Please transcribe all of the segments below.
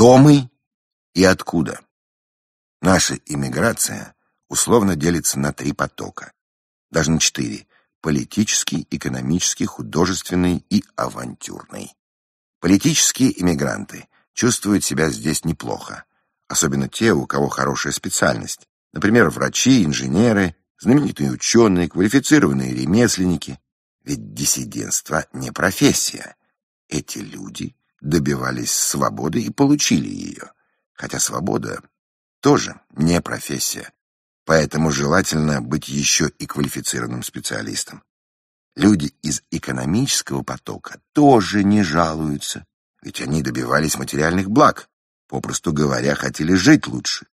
Кто мы и откуда? Наша иммиграция условно делится на три потока, даже на четыре – политический, экономический, художественный и авантюрный. Политические иммигранты чувствуют себя здесь неплохо, особенно те, у кого хорошая специальность, например, врачи, инженеры, знаменитые ученые, квалифицированные ремесленники. Ведь диссидентство не профессия. Эти люди добивались свободы и получили ее, хотя свобода тоже не профессия, поэтому желательно быть еще и квалифицированным специалистом. Люди из экономического потока тоже не жалуются, ведь они добивались материальных благ, попросту говоря, хотели жить лучше,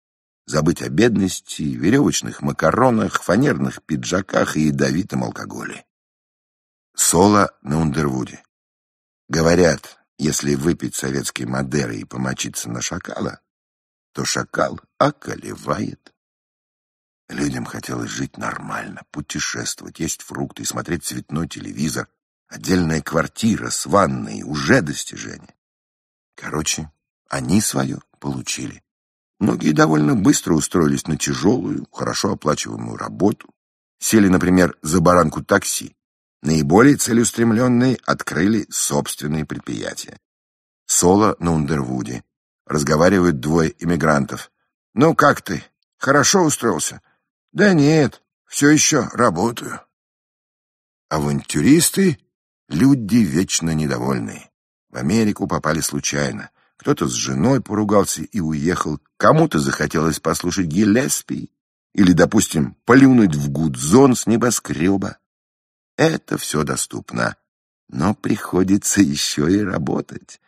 забыть о бедности, веревочных макаронах, фанерных пиджаках и ядовитом алкоголе. Соло на Ундервуде. Говорят, если выпить советской Мадеры и помочиться на шакала, то шакал околевает. Людям хотелось жить нормально, путешествовать, есть фрукты и смотреть цветной телевизор. Отдельная квартира с ванной уже достижение. Короче, они свое получили. Многие довольно быстро устроились на тяжелую, хорошо оплачиваемую работу. Сели, например, за баранку такси. Наиболее целеустремленные открыли собственные предприятия. Соло на Ундервуде. Разговаривают двое иммигрантов. «Ну, как ты? Хорошо устроился?» «Да нет, все еще работаю». Авантюристы — люди вечно недовольные. В Америку попали случайно. Кто-то с женой поругался и уехал, кому-то захотелось послушать Гиллеспи или, допустим, плюнуть в гудзон с небоскреба. Это все доступно, но приходится еще и работать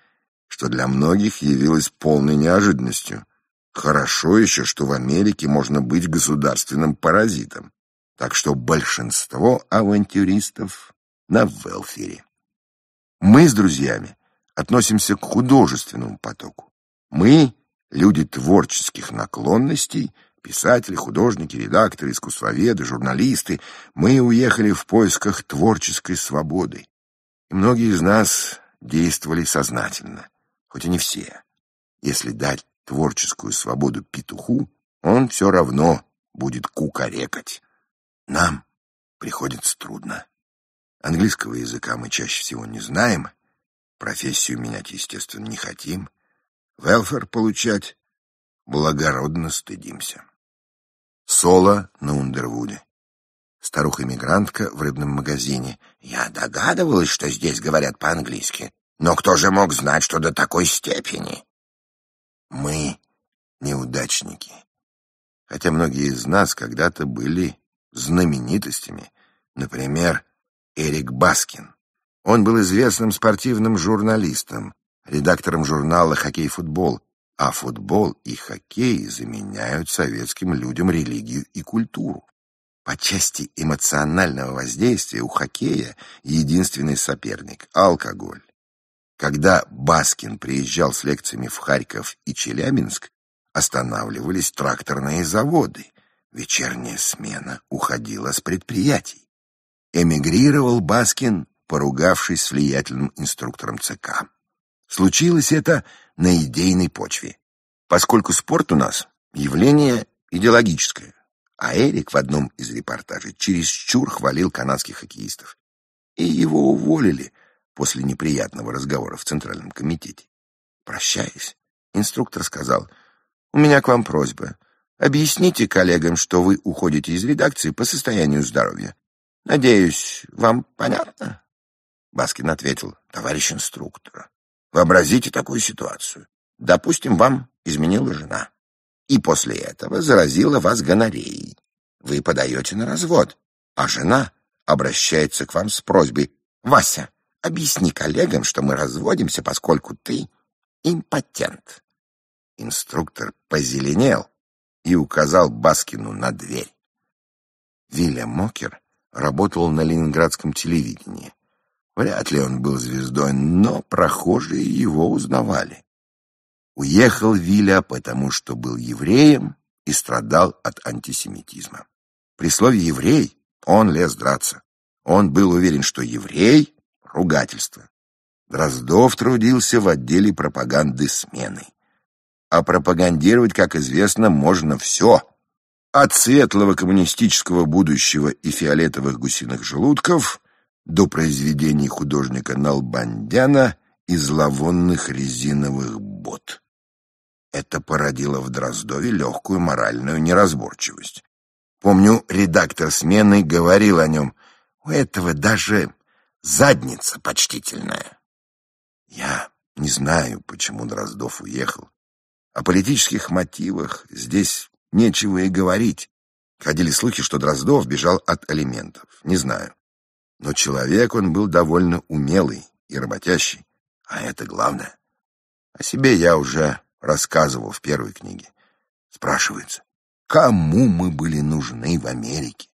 что для многих явилось полной неожиданностью. Хорошо еще, что в Америке можно быть государственным паразитом. Так что большинство авантюристов на велфере. Мы с друзьями относимся к художественному потоку. Мы — люди творческих наклонностей, писатели, художники, редакторы, искусствоведы, журналисты. Мы уехали в поисках творческой свободы. И многие из нас действовали сознательно хоть и не все. Если дать творческую свободу петуху, он все равно будет кукарекать. Нам приходится трудно. Английского языка мы чаще всего не знаем, профессию менять, естественно, не хотим, велфер получать благородно стыдимся. Соло на Ундервуде. Старуха-мигрантка в рыбном магазине. Я догадывалась, что здесь говорят по-английски. Но кто же мог знать, что до такой степени? Мы неудачники. Хотя многие из нас когда-то были знаменитостями. Например, Эрик Баскин. Он был известным спортивным журналистом, редактором журнала «Хоккей-футбол», а футбол и хоккей заменяют советским людям религию и культуру. По части эмоционального воздействия у хоккея единственный соперник — алкоголь. Когда Баскин приезжал с лекциями в Харьков и Челябинск, останавливались тракторные заводы. Вечерняя смена уходила с предприятий. Эмигрировал Баскин, поругавшись с влиятельным инструктором ЦК. Случилось это на идейной почве, поскольку спорт у нас явление идеологическое, а Эрик в одном из репортажей чересчур хвалил канадских хоккеистов. И его уволили – после неприятного разговора в Центральном комитете. Прощаясь, инструктор сказал, «У меня к вам просьба. Объясните коллегам, что вы уходите из редакции по состоянию здоровья. Надеюсь, вам понятно?» Баскин ответил, «Товарищ инструктор, вообразите такую ситуацию. Допустим, вам изменила жена, и после этого заразила вас гонореей. Вы подаете на развод, а жена обращается к вам с просьбой, «Вася, Объясни коллегам, что мы разводимся, поскольку ты импотент. Инструктор позеленел и указал Баскину на дверь. Вильям Мокер работал на ленинградском телевидении. Вряд ли он был звездой, но прохожие его узнавали. Уехал Виля, потому что был евреем и страдал от антисемитизма. При слове «еврей» он лез драться. Он был уверен, что еврей ругательство. Дроздов трудился в отделе пропаганды смены. а пропагандировать, как известно, можно все. От светлого коммунистического будущего и фиолетовых гусиных желудков до произведений художника Налбандяна и зловонных резиновых бот. Это породило в Дроздове легкую моральную неразборчивость. Помню, редактор смены говорил о нем, у этого даже задница почтительная. Я не знаю, почему Дроздов уехал. О политических мотивах здесь нечего и говорить. Ходили слухи, что Дроздов бежал от алиментов. Не знаю. Но человек он был довольно умелый и работящий. А это главное. О себе я уже рассказывал в первой книге. Спрашивается, кому мы были нужны в Америке?